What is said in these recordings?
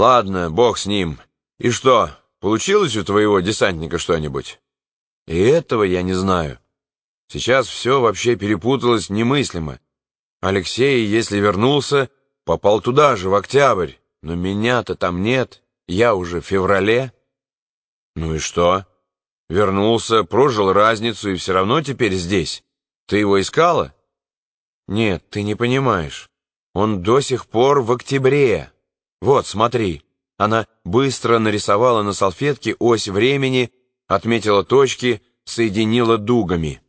Ладно, бог с ним. И что, получилось у твоего десантника что-нибудь? И этого я не знаю. Сейчас все вообще перепуталось немыслимо. Алексей, если вернулся, попал туда же, в октябрь. Но меня-то там нет, я уже в феврале. Ну и что? Вернулся, прожил разницу и все равно теперь здесь. Ты его искала? Нет, ты не понимаешь. Он до сих пор в октябре. Вот, смотри. Она быстро нарисовала на салфетке ось времени, отметила точки, соединила дугами.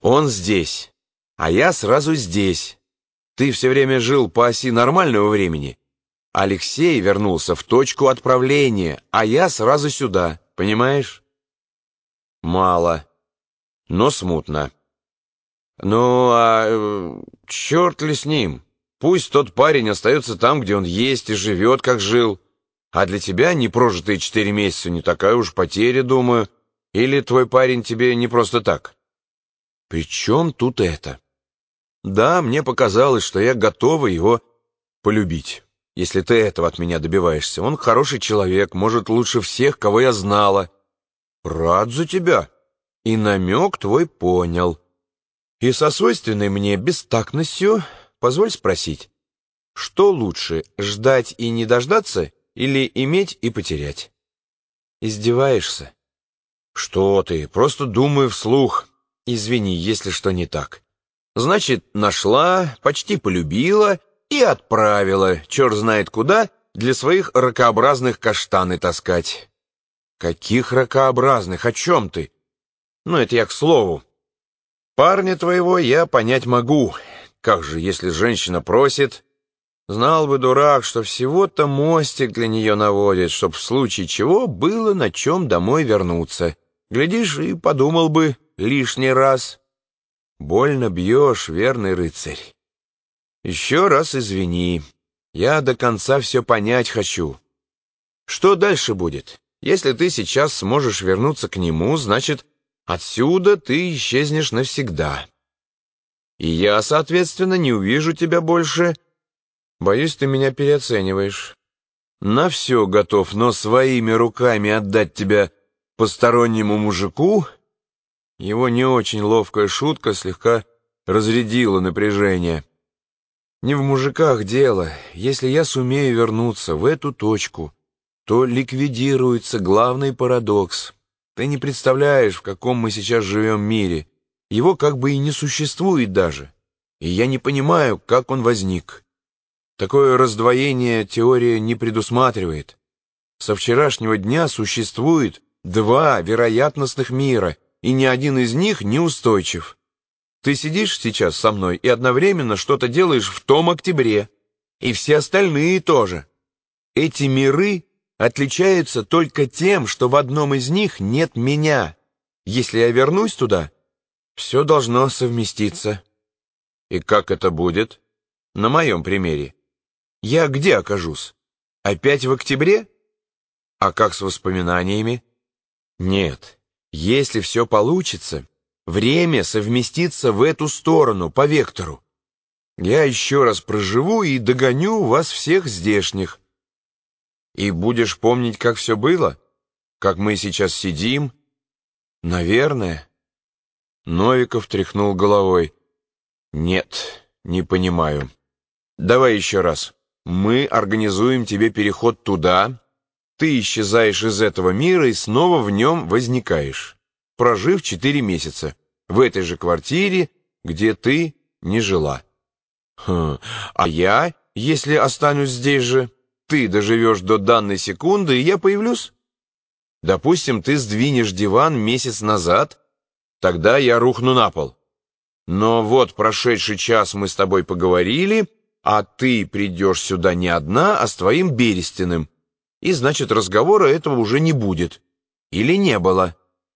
Он здесь, а я сразу здесь. Ты все время жил по оси нормального времени. Алексей вернулся в точку отправления, а я сразу сюда, понимаешь? Мало, но смутно. Ну, а э, черт ли с ним? Пусть тот парень остается там, где он есть и живет, как жил. А для тебя непрожитые четыре месяца не такая уж потеря, думаю. Или твой парень тебе не просто так? При чем тут это? Да, мне показалось, что я готова его полюбить. Если ты этого от меня добиваешься. Он хороший человек, может, лучше всех, кого я знала. Рад за тебя. И намек твой понял. И со свойственной мне бестактностью Позволь спросить, что лучше, ждать и не дождаться или иметь и потерять? Издеваешься? Что ты, просто думаю вслух. Извини, если что не так. Значит, нашла, почти полюбила и отправила, черт знает куда, для своих ракообразных каштаны таскать. Каких ракообразных? О чем ты? Ну, это я к слову. Парня твоего я понять могу, как же, если женщина просит? Знал бы дурак, что всего-то мостик для нее наводит, чтоб в случае чего было на чем домой вернуться. Глядишь, и подумал бы лишний раз. Больно бьешь, верный рыцарь. Еще раз извини. Я до конца все понять хочу. Что дальше будет? Если ты сейчас сможешь вернуться к нему, значит, отсюда ты исчезнешь навсегда. И я, соответственно, не увижу тебя больше. Боюсь, ты меня переоцениваешь. На все готов, но своими руками отдать тебя постороннему мужику? Его не очень ловкая шутка слегка разрядила напряжение. Не в мужиках дело. Если я сумею вернуться в эту точку, то ликвидируется главный парадокс. Ты не представляешь, в каком мы сейчас живем мире. Его как бы и не существует даже, и я не понимаю, как он возник. Такое раздвоение теория не предусматривает. Со вчерашнего дня существует два вероятностных мира, и ни один из них не устойчив. Ты сидишь сейчас со мной и одновременно что-то делаешь в том октябре, и все остальные тоже. Эти миры отличаются только тем, что в одном из них нет меня. Если я вернусь туда, все должно совместиться. И как это будет? На моем примере. Я где окажусь? Опять в октябре? А как с воспоминаниями? Нет, если все получится, время совместится в эту сторону, по вектору. Я еще раз проживу и догоню вас всех здешних. И будешь помнить, как все было? Как мы сейчас сидим? Наверное. Новиков тряхнул головой. «Нет, не понимаю. Давай еще раз. Мы организуем тебе переход туда, ты исчезаешь из этого мира и снова в нем возникаешь, прожив четыре месяца, в этой же квартире, где ты не жила. Хм, а я, если останусь здесь же, ты доживешь до данной секунды, и я появлюсь? Допустим, ты сдвинешь диван месяц назад, Тогда я рухну на пол. Но вот прошедший час мы с тобой поговорили, а ты придешь сюда не одна, а с твоим Берестиным. И значит, разговора этого уже не будет. Или не было.